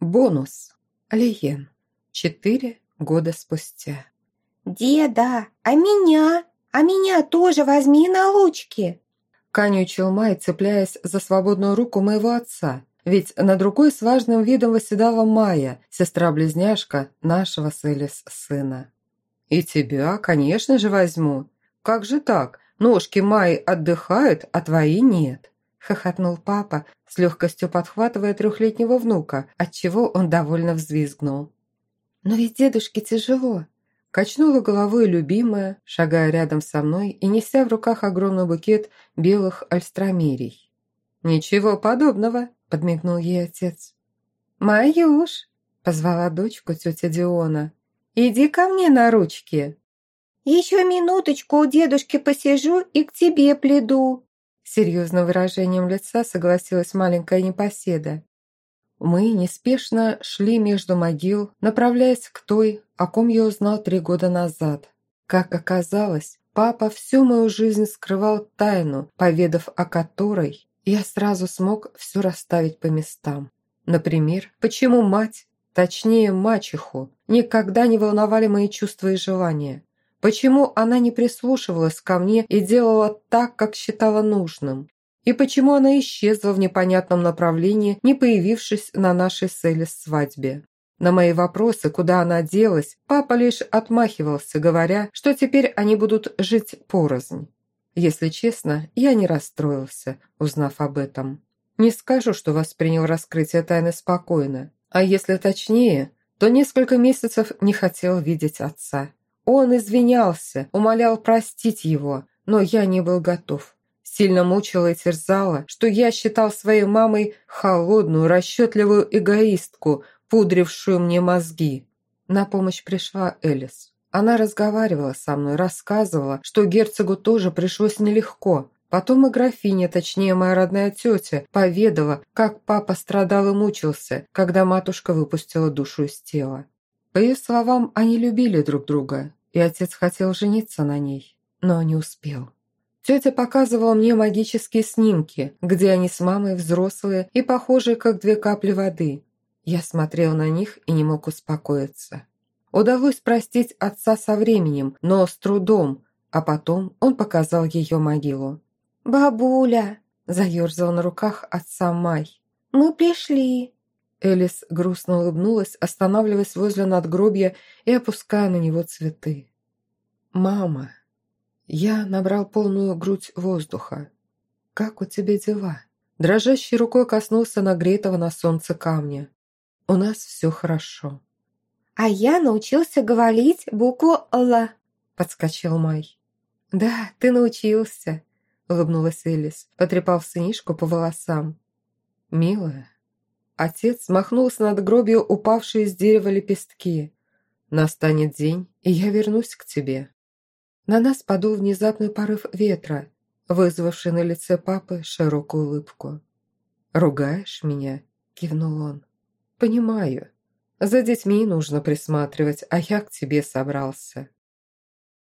Бонус. Лиен. Четыре года спустя. «Деда, а меня? А меня тоже возьми на лучки!» Конючил Май, цепляясь за свободную руку моего отца. Ведь над рукой с важным видом восседала Майя, сестра-близняшка нашего с Элис сына. «И тебя, конечно же, возьму. Как же так? Ножки Майи отдыхают, а твои нет», – хохотнул папа, с легкостью подхватывая трехлетнего внука, отчего он довольно взвизгнул. «Но ведь дедушке тяжело», – качнула головой любимая, шагая рядом со мной и неся в руках огромный букет белых альстромерий. «Ничего подобного», – подмигнул ей отец. «Маюш», – позвала дочку тетя Диона, – «иди ко мне на ручки». «Еще минуточку у дедушки посижу и к тебе приду», серьезным выражением лица согласилась маленькая непоседа. Мы неспешно шли между могил, направляясь к той, о ком я узнал три года назад. Как оказалось, папа всю мою жизнь скрывал тайну, поведав о которой я сразу смог все расставить по местам. Например, почему мать, точнее мачеху, никогда не волновали мои чувства и желания. Почему она не прислушивалась ко мне и делала так, как считала нужным? И почему она исчезла в непонятном направлении, не появившись на нашей с свадьбе? На мои вопросы, куда она делась, папа лишь отмахивался, говоря, что теперь они будут жить порознь. Если честно, я не расстроился, узнав об этом. Не скажу, что воспринял раскрытие тайны спокойно. А если точнее, то несколько месяцев не хотел видеть отца. Он извинялся, умолял простить его, но я не был готов. Сильно мучила и терзала, что я считал своей мамой холодную, расчетливую эгоистку, пудрившую мне мозги. На помощь пришла Элис. Она разговаривала со мной, рассказывала, что герцогу тоже пришлось нелегко. Потом и графиня, точнее моя родная тетя, поведала, как папа страдал и мучился, когда матушка выпустила душу из тела. По ее словам, они любили друг друга, и отец хотел жениться на ней, но не успел. Тетя показывала мне магические снимки, где они с мамой взрослые и похожие, как две капли воды. Я смотрел на них и не мог успокоиться. Удалось простить отца со временем, но с трудом, а потом он показал ее могилу. «Бабуля!» – заерзал на руках отца Май. «Мы пришли!» Элис грустно улыбнулась, останавливаясь возле надгробья и опуская на него цветы. «Мама!» Я набрал полную грудь воздуха. «Как у тебя дела?» Дрожащей рукой коснулся нагретого на солнце камня. «У нас все хорошо». «А я научился говорить букву «Л», — подскочил Май. «Да, ты научился», — улыбнулась Элис, потрепав сынишку по волосам. «Милая, Отец махнул с надгробия упавшие с дерева лепестки. «Настанет день, и я вернусь к тебе». На нас подул внезапный порыв ветра, вызвавший на лице папы широкую улыбку. «Ругаешь меня?» – кивнул он. «Понимаю. За детьми нужно присматривать, а я к тебе собрался».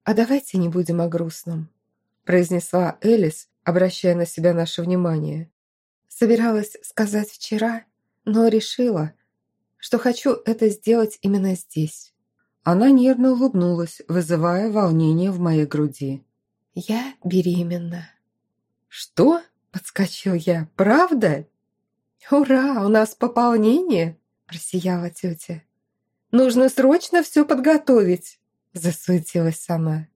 «А давайте не будем о грустном», – произнесла Элис, обращая на себя наше внимание. «Собиралась сказать вчера, но решила, что хочу это сделать именно здесь. Она нервно улыбнулась, вызывая волнение в моей груди. «Я беременна». «Что?» – подскочил я. «Правда?» «Ура, у нас пополнение!» – просияла тетя. «Нужно срочно все подготовить!» – засуетилась сама.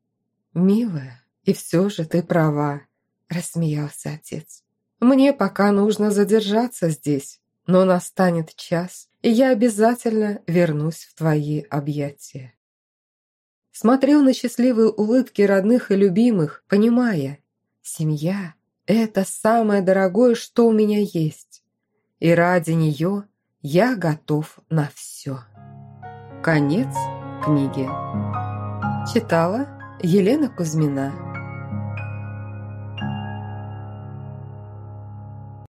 «Милая, и все же ты права», – рассмеялся отец. «Мне пока нужно задержаться здесь, но настанет час, и я обязательно вернусь в твои объятия. Смотрел на счастливые улыбки родных и любимых, понимая, семья – это самое дорогое, что у меня есть. И ради нее я готов на все. Конец книги. Читала Елена Кузьмина.